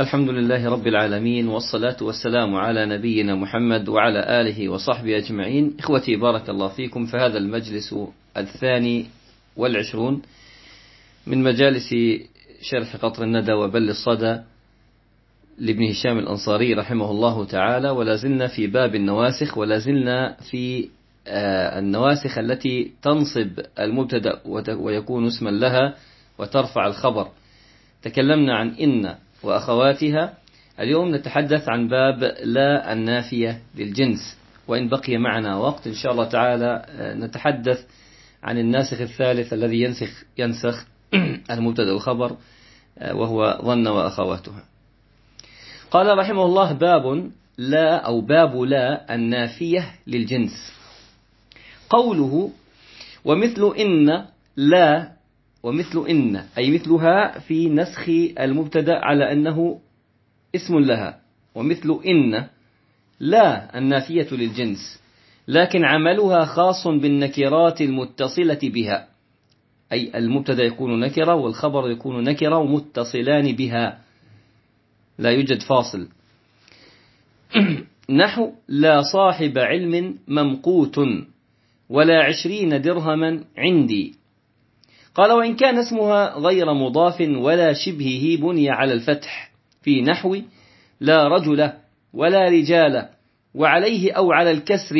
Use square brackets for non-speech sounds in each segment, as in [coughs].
الحمد لله رب العالمين والصلاة والسلام على نبينا محمد وعلى آله وصحبه أجمعين. إخوتي بارك الله فيكم فهذا المجلس الثاني والعشرون من مجالس شرح قطر الندى وبل الصدى لابن هشام الأنصاري رحمه الله تعالى. ولا زلنا في باب النواسخ ولا زلنا في آه، النواسخ التي تنصب المبتدأ ويكون اسما لها وترفع الخبر. تكلمنا عن إن وأخواتها. اليوم نتحدث عن باب لا النافية للجنس. وإن بقي معنا وقت إن شاء الله تعالى آه، نتحدث عن الناسخ الثالث الذي ينسخ ينسخ [clears throat] المبتدأ الخبر آه، وهو ظن وأخواتها. قال رحمه الله باب لا أو باب لا النافية للجنس. قوله ومثل إن لا ومثل إن أي مثلها في نسخ المبتدأ على أنه اسم لها ومثل إن لا النافية للجنس لكن عملها خاص بالنكرات المتصلة بها أي المبتدأ يكون نكرة والخبر يكون نكرة ومتصلان بها لا يوجد فاصل. [clears throat] نحو لا صاحب علم ممقوت ولا عشرين درهما عندي. قال وإن كان اسمها غير مضاف ولا شبهه بني على الفتح في نحو لا رجل ولا رجال وعليه أو على الكسر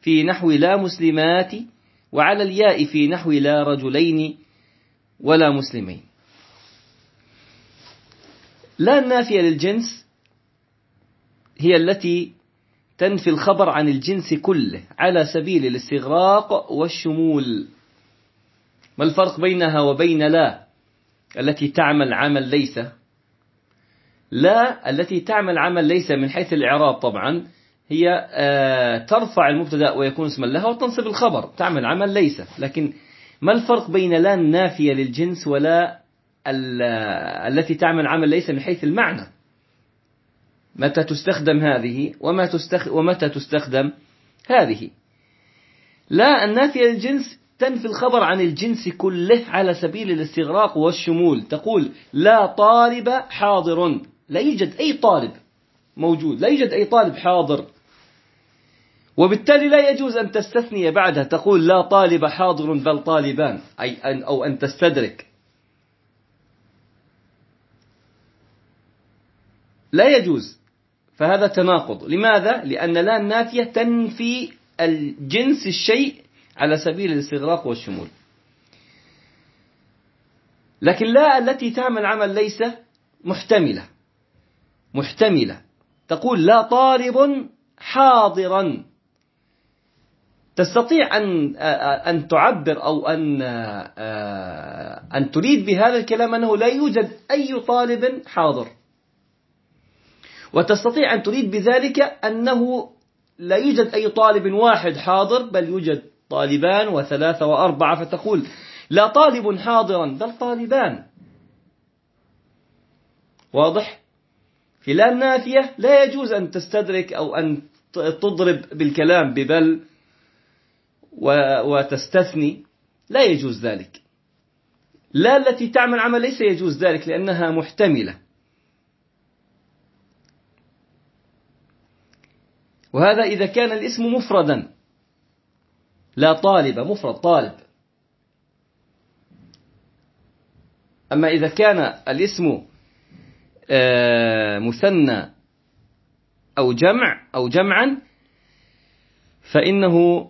في نحو لا مسلمات وعلى الياء في نحو لا رجلين ولا مسلمين. لا النافية للجنس هي التي تنفي الخبر عن الجنس كله على سبيل الاستغراق والشمول. ما الفرق بينها وبين لا التي تعمل عمل ليس؟ لا التي تعمل عمل ليس من حيث الإعراب طبعا هي آه، ترفع المبتدأ ويكون اسما لها وتنصب الخبر تعمل عمل ليس. لكن ما الفرق بين لا النافية للجنس ولا التي تعمل عمل ليس من حيث المعنى؟ متى تستخدم هذه وما. ومتى تستخدم هذه؟ لا النافية للجنس تنفي الخبر عن الجنس كله على سبيل الاستغراق والشمول. تقول لا طالب حاضر. لا يوجد أي طالب موجود. لا يوجد أي طالب حاضر. وبالتالي لا يجوز أن تستثني بعدها. تقول لا طالب حاضر بل طالبان. أي أن أو أن تستدرك. لا يجوز. فهذا تناقض. لماذا؟ لأن لا النافية تنفي الجنس الشيء على سبيل الاستغراق والشمول. لكن لا التي تعمل عمل ليس محتملة. محتملة. تقول لا طالب حاضرا. تستطيع أن أن تعبر أو أن أن تريد بهذا الكلام أنه لا يوجد أي طالب حاضر. وتستطيع أن تريد بذلك أنه لا يوجد أي طالب واحد حاضر بل يوجد طالبان وثلاثة وأربعة فتقول لا طالب حاضرا بل طالبان. واضح؟ في لا النافية لا يجوز أن تستدرك أو أن تضرب بالكلام ببل وتستثني. لا يجوز ذلك. لا التي تعمل عمل ليس يجوز ذلك لأنها محتملة. وهذا إذا كان الاسم مفردا. لا طالب مفرد طالب. أما إذا كان الاسم آه، مثنى أو جمع أو جمعا فإنه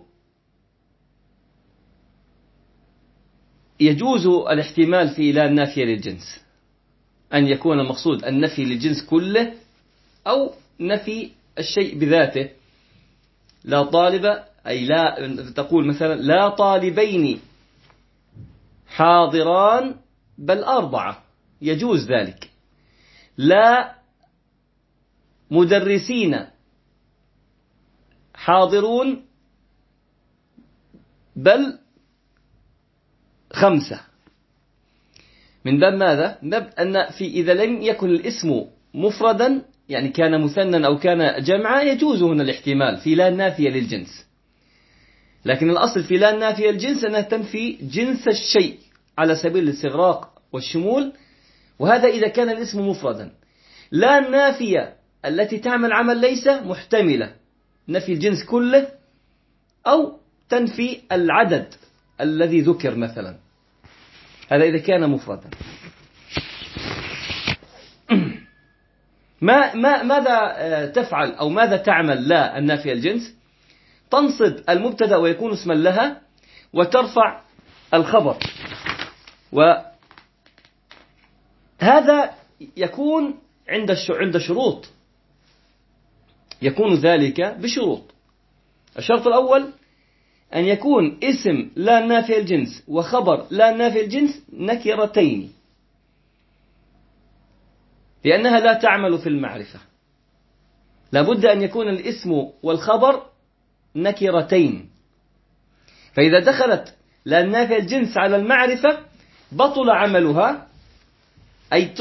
يجوز الاحتمال في لا النافية للجنس. أن يكون المقصود النفي للجنس كله أو نفي الشيء بذاته. لا طالب أي لا تقول مثلا لا طالبين حاضران بل أربعة. يجوز ذلك. لا مدرسين حاضرون بل خمسة. من باب ماذا؟ من باب أن في إذا لم يكن الاسم مفردا يعني كان مثنى أو كان جمعا يجوز هنا الاحتمال. في لا نافية للجنس. لكن الأصل في لا نافية للجنس أنها تنفي جنس الشيء على سبيل الاستغراق والشمول وهذا إذا كان الاسم مفردا. لا النافية التي تعمل عمل ليس محتملة. نفي الجنس كله أو تنفي العدد الذي ذكر مثلا. هذا إذا كان مفردا. [clears throat] ما ما ماذا آه، تفعل أو ماذا تعمل لا النافية الجنس؟ تنصب المبتدأ ويكون اسما لها وترفع الخبر. وهذا يكون عند عند شروط. يكون ذلك بشروط. الشرط الأول أن يكون اسم لا نافي الجنس وخبر لا نافي الجنس نكرتين. لأنها لا تعمل في المعرفة. لابد أن يكون الاسم والخبر نكرتين. فإذا دخلت نافي الجنس على المعرفة بطل عملها أي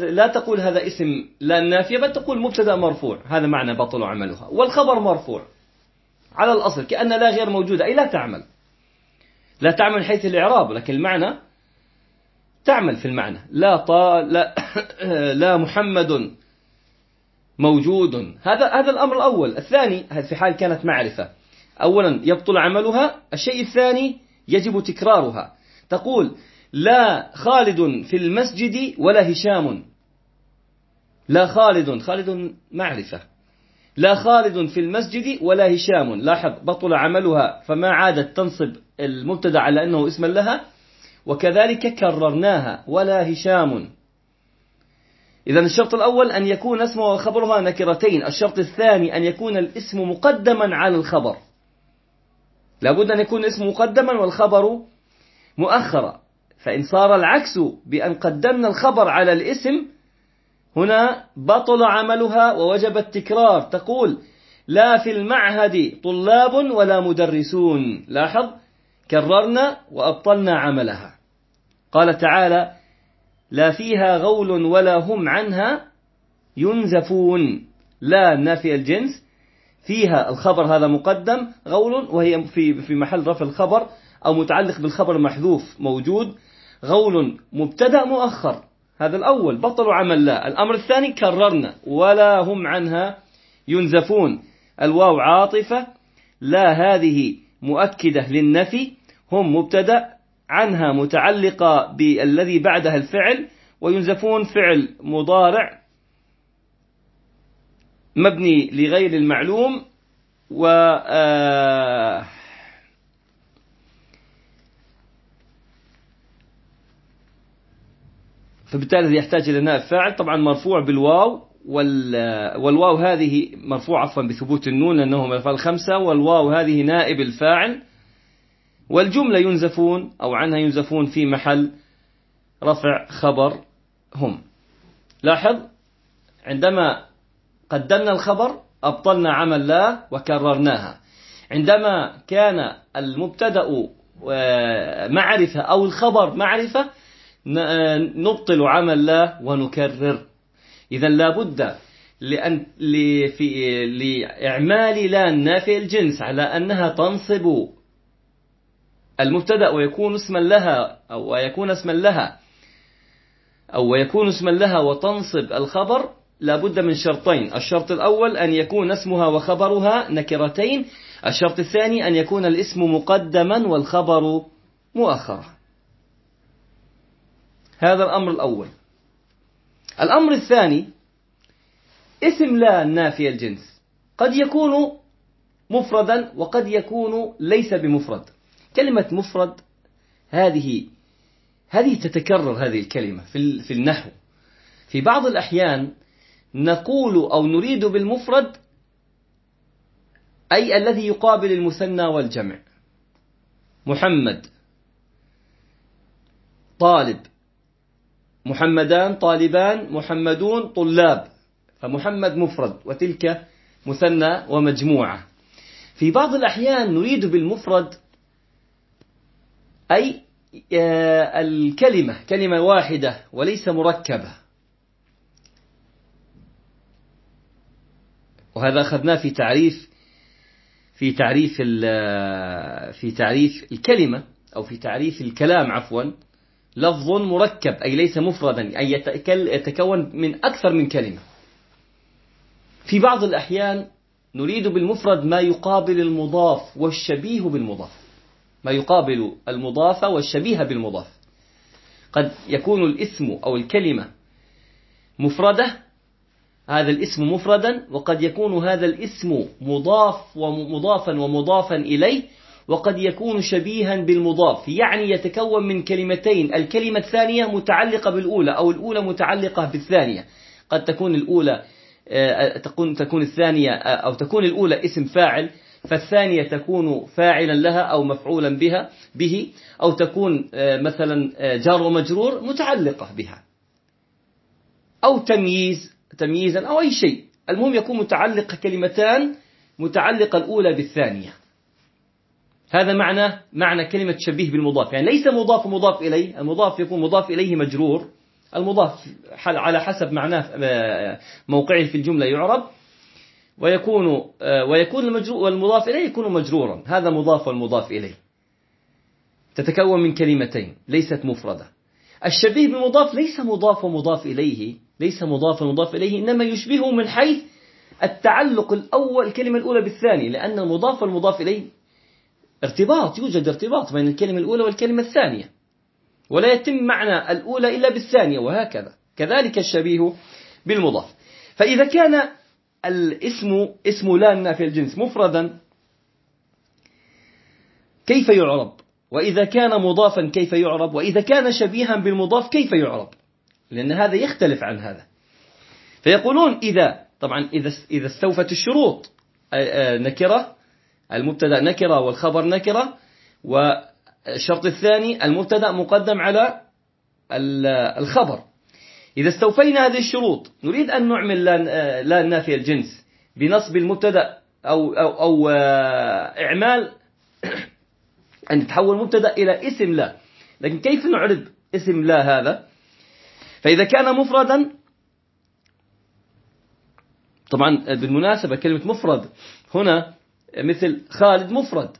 لا تقول هذا اسم لا نافية بل تقول مبتدأ مرفوع. هذا معنى بطل عملها. والخبر مرفوع. على الأصل كأن لا غير موجودة. أي لا تعمل. لا تعمل حيث الإعراب لكن المعنى تعمل في المعنى. لا طا لا, [coughs] لا محمد موجود. هذا هذا الأمر الأول. الثاني في حال كانت معرفة. أولا يبطل عملها الشيء الثاني يجب تكرارها. تقول لا خالد في المسجد ولا هشام. لا خالد خالد معرفة. لا خالد في المسجد ولا هشام. لاحظ بطل عملها فما عادت تنصب المبتدا على أنه اسما لها. وكذلك كررناها ولا هشام. إذا الشرط الأول أن يكون اسمه وخبرها نكرتين. الشرط الثاني أن يكون الاسم مقدما على الخبر. لابد أن يكون الاسم مقدما والخبر مؤخرا. فإن صار العكس بأن قدمنا الخبر على الاسم هنا بطل عملها ووجب التكرار. تقول لا في المعهد طلاب ولا مدرسون. لاحظ كررنا وأبطلنا عملها. قال تعالى لا فيها غول ولا هم عنها ينزفون. لا نافي الجنس فيها الخبر هذا مقدم غول وهي في في محل رفع الخبر أو متعلق بالخبر المحذوف موجود. غول مبتدأ مؤخر هذا الأول. بطلوا عمل لا. الأمر الثاني كررنا ولا هم عنها ينزفون. الواو عاطفة لا هذه مؤكدة للنفي. هم مبتدأ عنها متعلقة بالذي بعدها الفعل وينزفون فعل مضارع. مبني لغير المعلوم و آه فبالتالي يحتاج إلى نائب فاعل طبعا مرفوع بالواو والواو هذه مرفوع عفوا بثبوت النون لأنه من الأفعال الخمسة والواو هذه نائب الفاعل والجملة ينزفون أو عنها ينزفون في محل رفع خبر هم لاحظ عندما قدمنا الخبر أبطلنا عمل لا وكررناها. عندما كان المبتدأ آه، معرفة أو الخبر معرفة نبطل عمل لا ونكرر. إذا لابد لأن في لإعمال لا النافي الجنس على أنها تنصب المبتدأ ويكون اسما لها أو يكون اسما لها أو يكون اسما لها وتنصب الخبر لابد من شرطين. الشرط الأول أن يكون اسمها وخبرها نكرتين. الشرط الثاني أن يكون الاسم مقدما والخبر مؤخرا. هذا الأمر الأول. الأمر الثاني اسم لا نافي الجنس قد يكون مفردا وقد يكون ليس بمفرد. كلمة مفرد هذه هذه تتكرر هذه الكلمة في النحو. في بعض الأحيان نقول أو نريد بالمفرد أي الذي يقابل المثنى والجمع. محمد. طالب. محمدان طالبان محمدون طلاب. فمحمد مفرد وتلك مثنى ومجموعة. في بعض الأحيان نريد بالمفرد أي آه، الكلمة كلمة واحدة وليس مركبة. وهذا أخذناه في تعريف في تعريف في تعريف الكلمة أو في تعريف الكلام عفوا لفظ مركب أي ليس مفردا أي يتكون من أكثر من كلمة. في بعض الأحيان نريد بالمفرد ما يقابل المضاف والشبيه بالمضاف. ما يقابل المضاف والشبيه بالمضاف. قد يكون الاسم أو الكلمة مفردة هذا الاسم مفردا وقد يكون هذا الاسم مضاف ومضافا ومضافا إليه وقد يكون شبيها بالمضاف يعني يتكون من كلمتين الكلمة الثانية متعلقة بالأولى أو الأولى متعلقة بالثانية. قد تكون الأولى آه، تكون تكون الثانية آه، أو تكون الأولى اسم فاعل فالثانية تكون فاعلا لها أو مفعولا بها به أو تكون آه، مثلا جار ومجرور متعلقة بها. أو تمييز تمييزا أو أي شيء. المهم يكون متعلق كلمتان متعلقة الأولى بالثانية. هذا معنى معنى كلمة شبيه بالمضاف. يعني ليس مضاف مضاف إليه المضاف يكون مضاف إليه مجرور. المضاف على حسب معناه موقعه في الجملة يعرب. ويكون ويكون المجرور والمضاف إليه يكون مجرورا. هذا مضاف والمضاف إليه. تتكون من كلمتين ليست مفردة. الشبيه بالمضاف ليس مضاف ومضاف إليه. ليس مضاف ومضاف إليه إنما يشبهه من حيث التعلق الأول الكلمة الأولى بالثاني لأن المضاف والمضاف إليه ارتباط يوجد ارتباط بين الكلمة الأولى والكلمة الثانية. ولا يتم معنى الأولى إلا بالثانية وهكذا. كذلك الشبيه بالمضاف. فإذا كان الاسم اسم لا النافي الجنس مفردا كيف يعرب؟ وإذا كان مضافا كيف يعرب؟ وإذا كان شبيها بالمضاف كيف يعرب؟ لأن هذا يختلف عن هذا. فيقولون إذا طبعا إذا استوفت الشروط نكرة المبتدأ نكرة والخبر نكرة والشرط الثاني المبتدأ مقدم على الخبر. إذا استوفينا هذه الشروط نريد أن نعمل لا النافية الجنس بنصب المبتدأ أو, أو, أو إعمال [clears throat] أن يتحول مبتدأ إلى اسم لا. لكن كيف نعرب اسم لا هذا؟ فإذا كان مفردا طبعا بالمناسبة كلمة مفرد هنا مثل خالد مفرد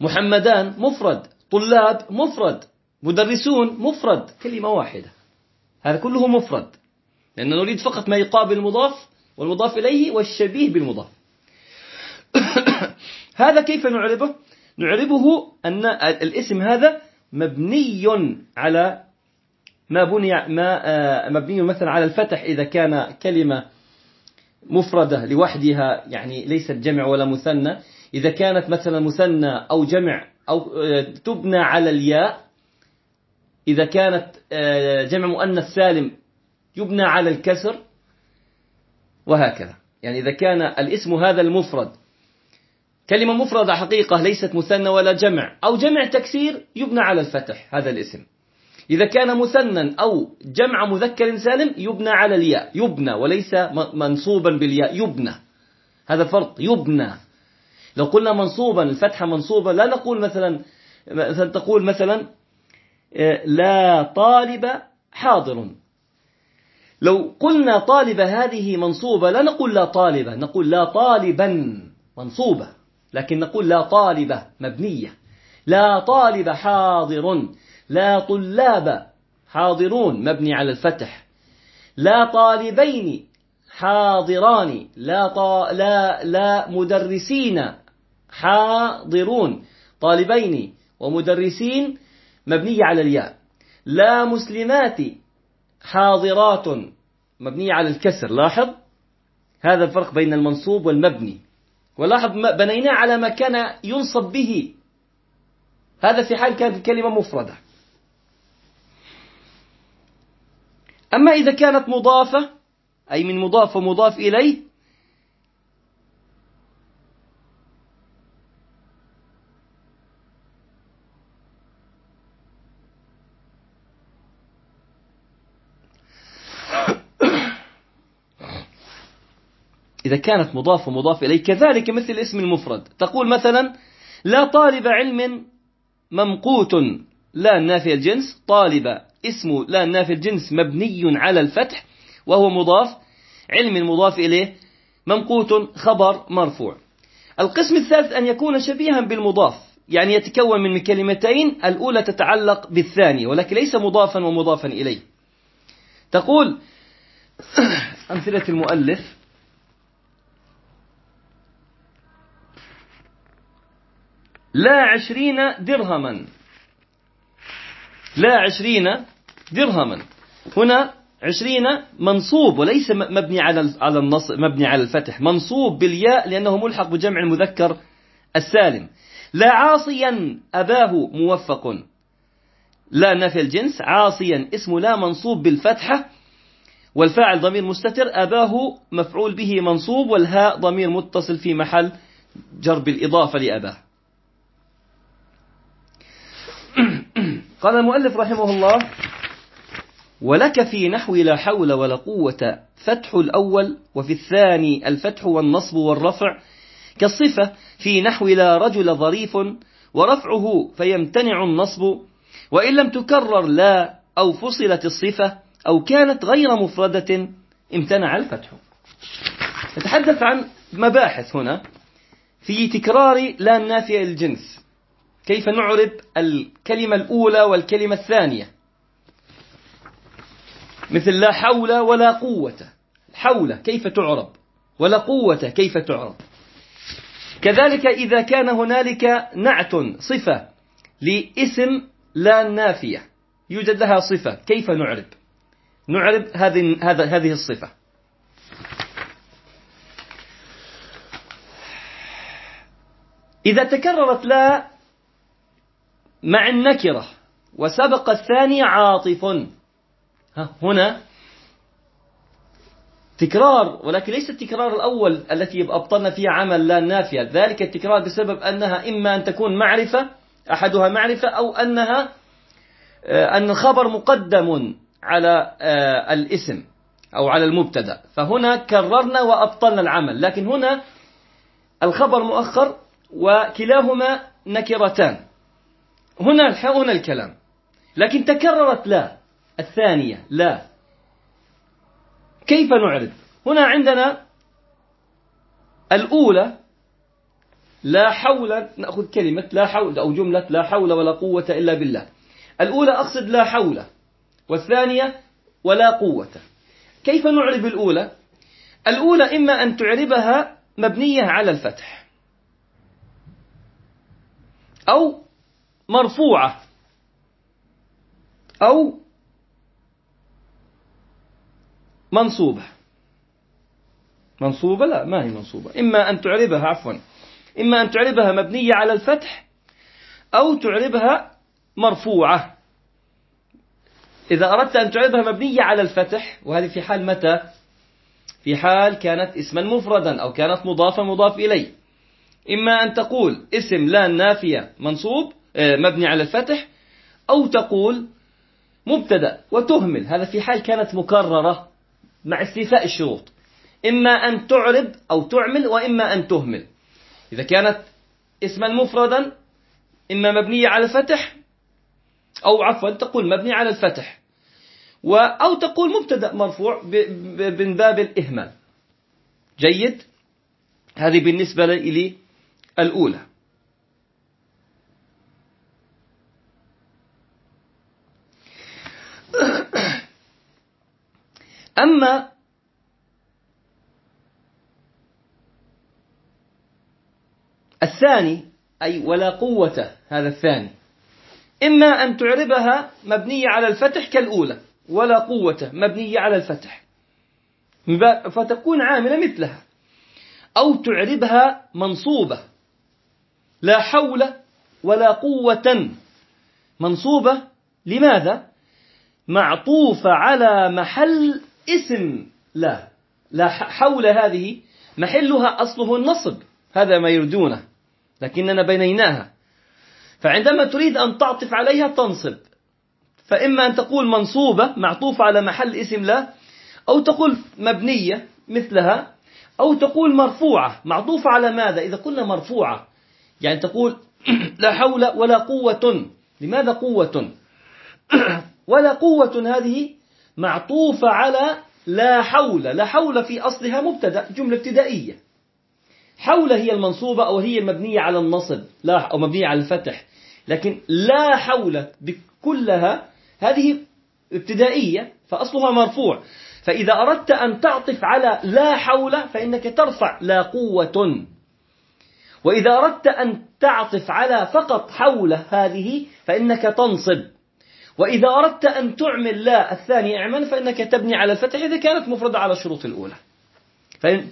محمدان مفرد طلاب مفرد مدرسون مفرد كلمة واحدة. هذا كله مفرد لأن نريد فقط ما يقابل المضاف والمضاف إليه والشبيه بالمضاف. [coughs] هذا كيف نعربه؟ نعربه أن الاسم هذا مبني على ما بني ما آه، مبني مثلا على الفتح إذا كان كلمة مفردة لوحدها يعني ليست جمع ولا مثنى. إذا كانت مثلا مثنى أو جمع أو آه، تبنى على الياء إذا كانت آه، جمع مؤنث سالم يبنى على الكسر وهكذا. يعني إذا كان الاسم هذا المفرد كلمة مفردة حقيقة ليست مثنى ولا جمع أو جمع تكسير يبنى على الفتح هذا الاسم. إذا كان مثنى أو جمع مذكر سالم يبنى على الياء. يبنى وليس منصوبا بالياء. يبنى. هذا فرق. يبنى. لو قلنا منصوبا الفتحة منصوبة لا نقول مثلا مثلا تقول مثلا آه، لا طالب حاضر. لو قلنا طالب هذه منصوبة لا نقول لا طالبة نقول لا طالبا منصوبة. لكن نقول لا طالبة مبنية. لا طالب حاضر. لا طلاب حاضرون مبني على الفتح. لا طالبين حاضران لا طا لا لا مدرسين حاضرون. طالبين ومدرسين مبنية على الياء. لا مسلمات حاضرات مبنية على الكسر. لاحظ؟ هذا الفرق بين المنصوب والمبني. ولاحظ بنيناه على ما كان ينصب به. هذا في حال كانت الكلمة مفردة. أما إذا كانت مضافة أي من مضاف ومضاف إليه إذا كانت مضاف ومضاف إليه كذلك مثل الاسم المفرد. تقول مثلا لا طالب علم ممقوت لا نافي الجنس طالب اسم لا نافي الجنس مبني على الفتح وهو مضاف علم مضاف إليه ممقوت خبر مرفوع. القسم الثالث أن يكون شبيها بالمضاف يعني يتكون من كلمتين الأولى تتعلق بالثانية ولكن ليس مضافا ومضافا إليه. تقول [coughs] أمثلة المؤلف. لا عشرين درهما. لا عشرين درهما. هنا عشرين منصوب وليس مبني على على النص مبني على الفتح. منصوب بالياء لأنه ملحق بجمع المذكر السالم. لا عاصيا أباه موفق. لا نفي الجنس. عاصيا اسم لا منصوب بالفتحة. والفاعل ضمير مستتر. أباه مفعول به منصوب والهاء ضمير متصل في محل جر بالإضافة لأباه. قال المؤلف رحمه الله ولك في نحو لا حول ولا قوة فتح الأول وفي الثاني الفتح والنصب والرفع كالصفة في نحو لا رجل ظريف ورفعه فيمتنع النصب وإن لم تكرر لا أو فصلت الصفة أو كانت غير مفردة امتنع الفتح. نتحدث عن مباحث هنا في تكرار لا النافية للجنس. كيف نعرب الكلمة الأولى والكلمة الثانية؟ مثل لا حول ولا قوة. حول كيف تعرب؟ ولا قوة كيف تعرب؟ كذلك إذا كان هنالك نعت صفة لاسم لا نافية يوجد لها صفة كيف نعرب؟ نعرب هذه هذه الصفة. إذا تكررت لا مع النكرة وسبق الثاني عاطف. هنا تكرار ولكن ليس التكرار الأول التي أبطلنا فيها عمل لا نافية. ذلك التكرار بسبب أنها إما أن تكون معرفة أحدها معرفة أو أنها آه، أن الخبر مقدم على آه، الاسم أو على المبتدأ. فهنا كررنا وأبطلنا العمل. لكن هنا الخبر مؤخر وكلاهما نكرتان. هنا هنا الكلام. لكن تكررت لا. الثانية لا. كيف نعرض هنا عندنا الأولى لا حول نأخذ كلمة لا حول أو جملة لا حول ولا قوة إلا بالله. الأولى أقصد لا حول والثانية ولا قوة. كيف نعرب الأولى؟ الأولى إما أن تعربها مبنية على الفتح أو مرفوعة أو منصوبة. منصوبة لا ما هي منصوبة. إما أن تعربها عفوا إما أن تعربها مبنية على الفتح أو تعربها مرفوعة. إذا أردت أن تعربها مبنية على الفتح وهذه في حال متى؟ في حال كانت اسما مفردا أو كانت مضافة مضاف إليه إما أن تقول اسم لا نافية منصوب آه، مبني على الفتح أو تقول مبتدأ وتهمل. هذا في حال كانت مكررة. مع استيفاء الشروط. إما أن تعرب أو تعمل وإما أن تهمل. إذا كانت اسما مفردا إما مبنية على الفتح أو عفوا تقول مبني على الفتح. أو تقول مبتدأ مرفوع من باب الإهمال. جيد؟ هذه بالنسبة لي الأولى. أما الثاني أي ولا قوة هذا الثاني. إما أن تعربها مبنية على الفتح كالأولى ولا قوة مبنية على الفتح. فتكون عاملة مثلها. أو تعربها منصوبة. لا حول ولا قوة. منصوبة لماذا؟ معطوفة على محل اسم لا لا حول هذه محلها أصله النصب. هذا ما يردونه لكننا بنيناها. فعندما تريد أن تعطف عليها تنصب. فإما أن تقول منصوبة معطوفة على محل اسم لا أو تقول مبنية مثلها أو تقول مرفوعة. معطوفة على ماذا؟ إذا قلنا مرفوعة. يعني تقول [clears throat] لا حول ولا قوة. لماذا قوة؟ [clears throat] ولا قوة هذه معطوفة على لا حول لا حول في أصلها مبتدأ جملة ابتدائية. حول هي المنصوبة أو هي المبنية على النصب لا أو مبنية على الفتح. لكن لا حول بكلها هذه ابتدائية فأصلها مرفوع. فإذا أردت أن تعطف على لا حول فإنك ترفع لا قوة. وإذا أردت أن تعطف على فقط حول هذه فإنك تنصب. وإذا أردت أن تعمل لا الثاني اعمل فإنك تبني على الفتح إذا كانت مفردة على الشروط الأولى.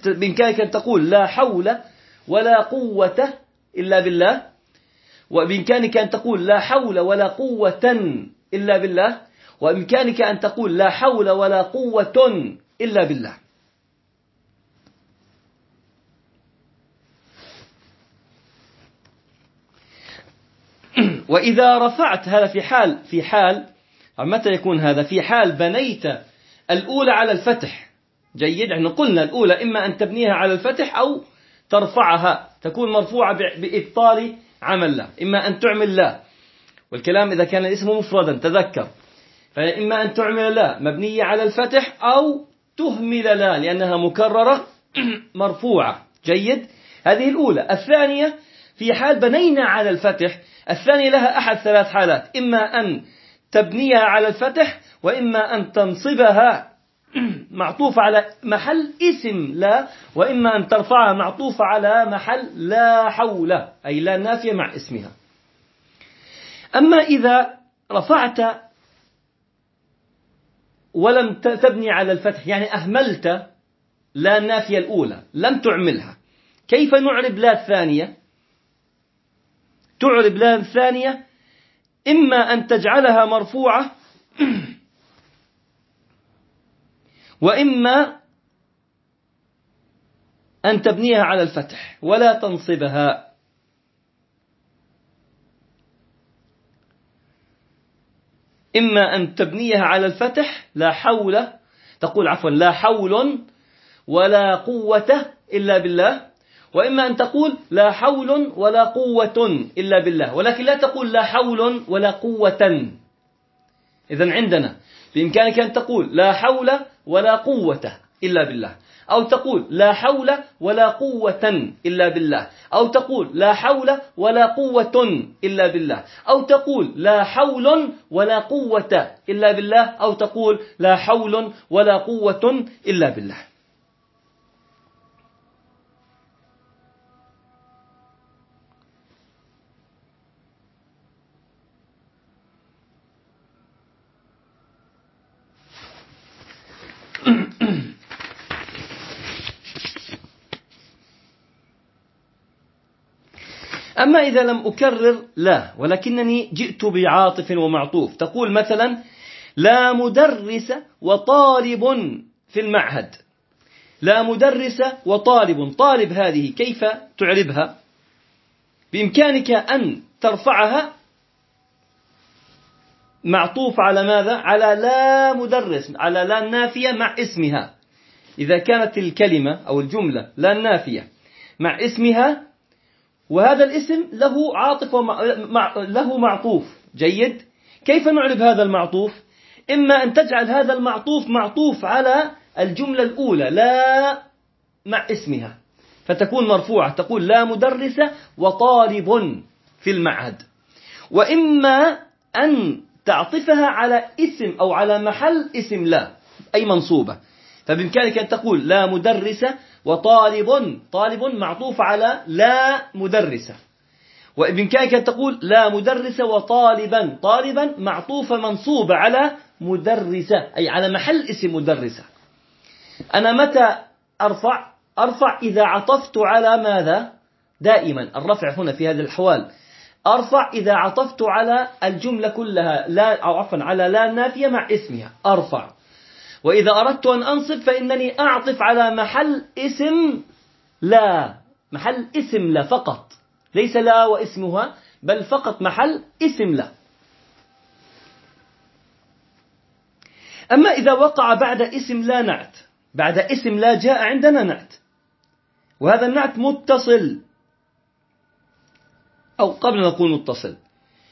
بإمكانك أن تقول لا حول ولا قوة إلا بالله وبإمكانك أن تقول لا حول ولا قوة إلا بالله وبإمكانك أن تقول لا حول ولا قوة إلا بالله. وإذا رفعت هذا في حال في حال متى يكون هذا؟ في حال بنيت الأولى على الفتح. جيد إحنا قلنا الأولى إما أن تبنيها على الفتح أو ترفعها تكون مرفوعة بإبطال عمل لا إما أن تعمل لا. والكلام إذا كان الاسم مفردا تذكر. فإما أن تعمل لا مبنية على الفتح أو تهمل لا لأنها مكررة [clears throat] مرفوعة. جيد. هذه الأولى. الثانية في حال بنينا على الفتح الثانية لها أحد ثلاث حالات إما أن تبنيها على الفتح وإما أن تنصبها [clears throat] معطوف على محل اسم لا وإما أن ترفعها معطوف على محل لا حول أي لا نافية مع اسمها. أما إذا رفعت ولم تبني على الفتح يعني أهملت لا النافية الأولى لم تعملها كيف نعرب لا الثانية؟ تعرب لا الثانية إما أن تجعلها مرفوعة وإما أن تبنيها على الفتح ولا تنصبها. إما أن تبنيها على الفتح لا حول تقول عفوا لا حول ولا قوة إلا بالله. وإما أن تقول لا حول ولا قوة إلا بالله ولكن لا تقول لا حول ولا قوة. إذا عندنا بإمكانك أن تقول لا حول ولا قوة إلا بالله أو تقول لا حول ولا قوة إلا بالله أو تقول لا حول ولا قوة إلا بالله أو تقول لا حول ولا قوة إلا بالله أو تقول لا حول ولا قوة إلا بالله. أما إذا لم أكرر لا. ولكنني جئت بعاطف ومعطوف. تقول مثلا لا مدرس وطالب في المعهد. لا مدرس وطالب. طالب هذه كيف تعربها؟ بإمكانك أن ترفعها؟ معطوف على ماذا؟ على لا مدرس على لا نافية مع اسمها. إذا كانت الكلمة أو الجملة لا نافية مع اسمها وهذا الاسم له عاطف ومع... له معطوف. جيد. كيف نعرب هذا المعطوف؟ إما أن تجعل هذا المعطوف معطوف على الجملة الأولى لا مع اسمها فتكون مرفوعة تقول لا مدرس وطالب في المعهد. وإما أن تعطفها على اسم أو على محل اسم لا أي منصوبة. فبإمكانك أن تقول لا مدرس وطالب طالب معطوف على لا مدرسة وبإمكانك أن تقول لا مدرس وطالبا طالبا معطوفة منصوبة على مدرسة أي على محل اسم مدرسة أنا متى أرفع؟ أرفع إذا عطفت على ماذا؟ دائما. الرفع هنا في هذه الأحوال. أرفع إذا عطفت على الجملة كلها لا أو عفوا على لا نافية مع اسمها. أرفع. وإذا أردت أن أنصب فإنني أعطف على محل اسم لا. محل اسم لا فقط. ليس لا واسمها بل فقط محل اسم لا. أما إذا وقع بعد اسم لا نعت بعد اسم لا جاء عندنا نعت. وهذا النعت متصل. أو قبل أن نقول متصل.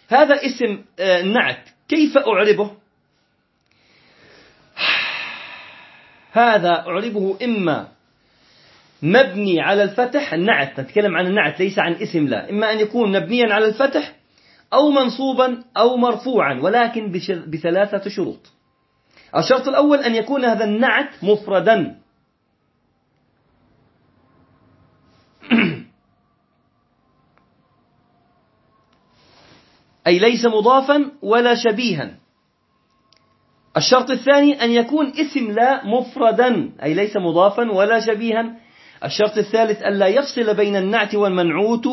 هذا اسم آه، نعت كيف أعربه؟ هذا أعربه إما مبني على الفتح النعت نتكلم عن النعت ليس عن اسم لا إما أن يكون مبنيا على الفتح أو منصوبا أو مرفوعا ولكن بثلاثة شروط. الشرط الأول أن يكون هذا النعت مفردا. [clears throat] أي ليس مضافا ولا شبيها. الشرط الثاني أن يكون اسم لا مفردا أي ليس مضافا ولا شبيها. الشرط الثالث ألا يفصل بين النعت والمنعوت.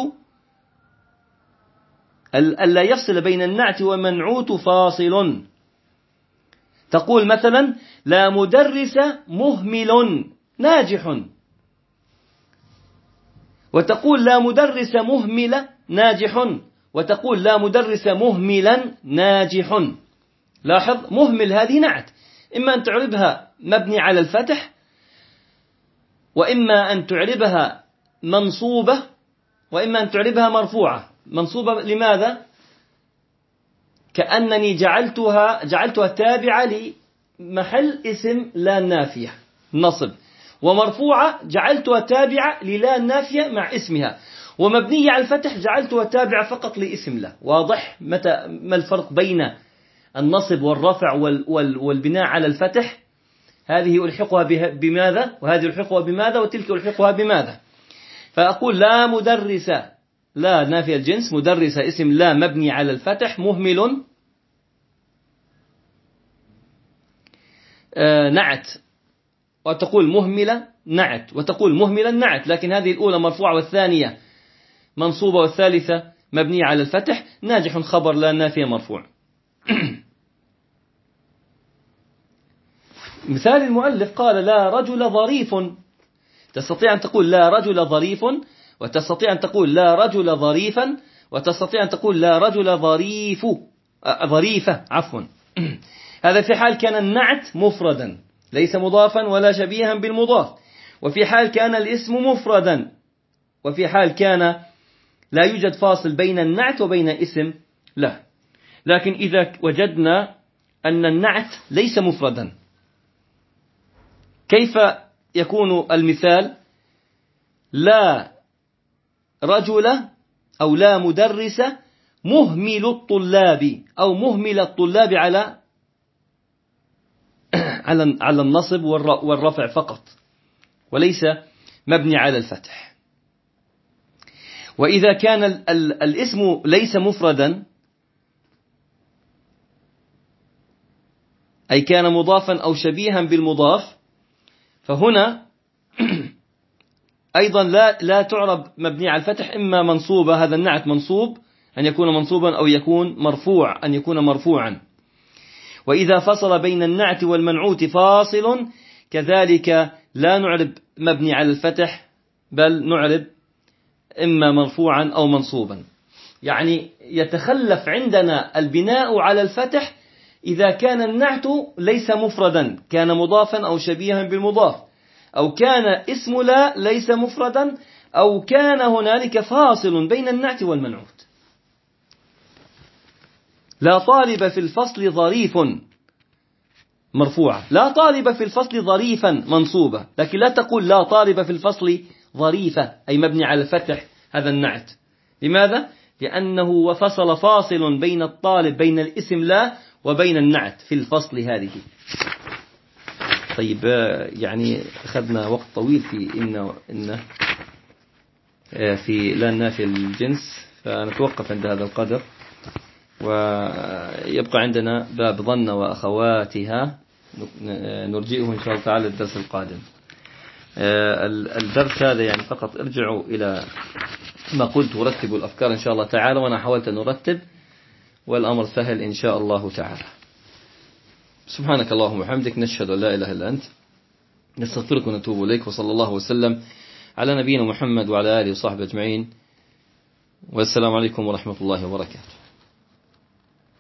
ألا يفصل بين النعت والمنعوت فاصل. تقول مثلا لا مدرس مهمل ناجح. وتقول لا مدرس مهمل ناجح. وتقول لا مدرس مهملا ناجح. لاحظ مهمل هذه نعت. إما أن تعربها مبني على الفتح وإما أن تعربها منصوبة وإما أن تعربها مرفوعة. منصوبة لماذا؟ كأنني جعلتها جعلتها تابعة لمحل اسم لا نافية نصب. ومرفوعة جعلتها تابعة للا نافية مع اسمها. ومبنية على الفتح جعلتها تابعة فقط لاسم لا. واضح؟ متى ما الفرق بين النصب والرفع والبناء على الفتح. هذه ألحقها بماذا؟ وهذه ألحقها بماذا؟ وتلك ألحقها بماذا؟ فأقول لا مدرس لا نافية الجنس مدرس اسم لا مبني على الفتح مهمل. آه نعت. وتقول مهملة نعت. وتقول مهملا نعت. لكن هذه الأولى مرفوعة والثانية منصوبة والثالثة مبنية على الفتح. ناجح خبر لا نافية مرفوع. مثال المؤلف قال لا رجل ظريف. تستطيع أن تقول لا رجل ظريف وتستطيع أن تقول لا رجل ظريفا وتستطيع أن تقول لا رجل ظريف ظريفة عفوا. [clears throat] هذا في حال كان النعت مفردا ليس مضافا ولا شبيها بالمضاف. وفي حال كان الاسم مفردا وفي حال كان لا يوجد فاصل بين النعت وبين اسم لا لكن إذا وجدنا أن النعت ليس مفردا كيف يكون المثال لا رجل أو لا مدرس مهمل الطلاب أو مهمل الطلاب على [clears throat] على النصب والرفع فقط وليس مبني على الفتح. وإذا كان الاسم ليس مفردا أي كان مضافا أو شبيها بالمضاف فهنا [clears throat] أيضا لا لا تعرب مبني على الفتح إما منصوبة هذا النعت منصوب أن يكون منصوبا أو يكون مرفوع أن يكون مرفوعا. وإذا فصل بين النعت والمنعوت فاصل كذلك لا نعرب مبني على الفتح بل نعرب إما مرفوعا أو منصوبا. يعني يتخلف عندنا البناء على الفتح إذا كان النعت ليس مفردا كان مضافا أو شبيها بالمضاف. أو كان اسم لا ليس مفردا أو كان هنالك فاصل بين النعت والمنعوت. لا طالب في الفصل ظريف مرفوعة. لا طالب في الفصل ظريفا منصوبة. لكن لا تقول لا طالب في الفصل ظريفة أي مبني على الفتح هذا النعت. لماذا؟ لأنه فصل فاصل بين الطالب بين الاسم لا وبين النعت في الفصل هذه. طيب يعني أخذنا وقت طويل في إن إن في لا نافي الجنس فنتوقف عند هذا القدر. ويبقى عندنا باب ظن وأخواتها. نرجئه إن شاء الله تعالى الدرس القادم. الدرس هذا يعني فقط ارجعوا إلى ما قلت ورتبوا الأفكار إن شاء الله تعالى وأنا حاولت أن أرتب. والأمر سهل إن شاء الله تعالى. سبحانك اللهم وبحمدك نشهد أن لا إله إلا أنت نستغفرك ونتوب إليك وصلى الله وسلم على نبينا محمد وعلى آله وصحبه أجمعين. والسلام عليكم ورحمة الله وبركاته.